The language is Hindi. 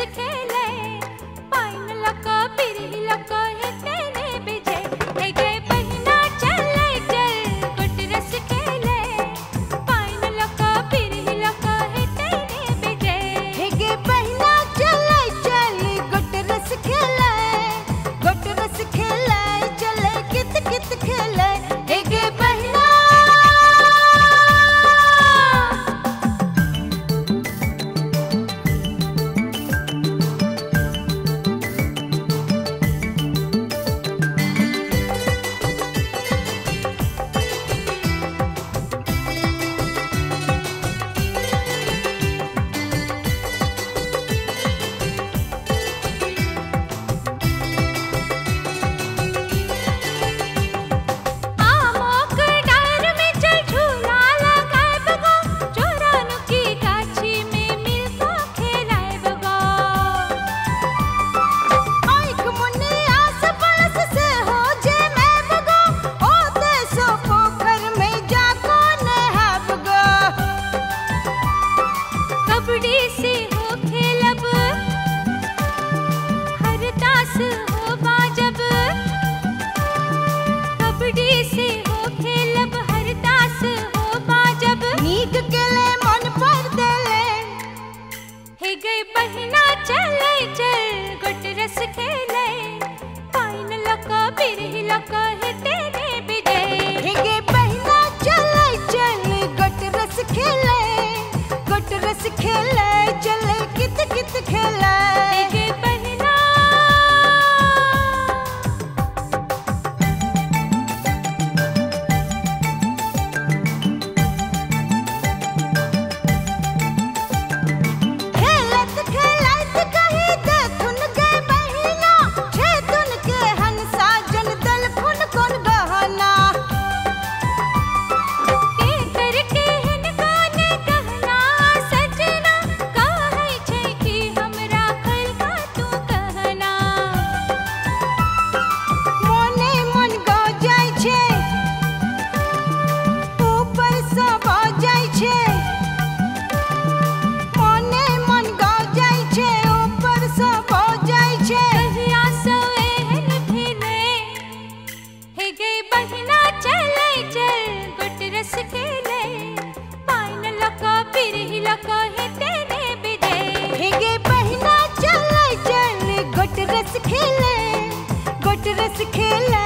बहिना चले चल गुट खेले चले गोट रस खेले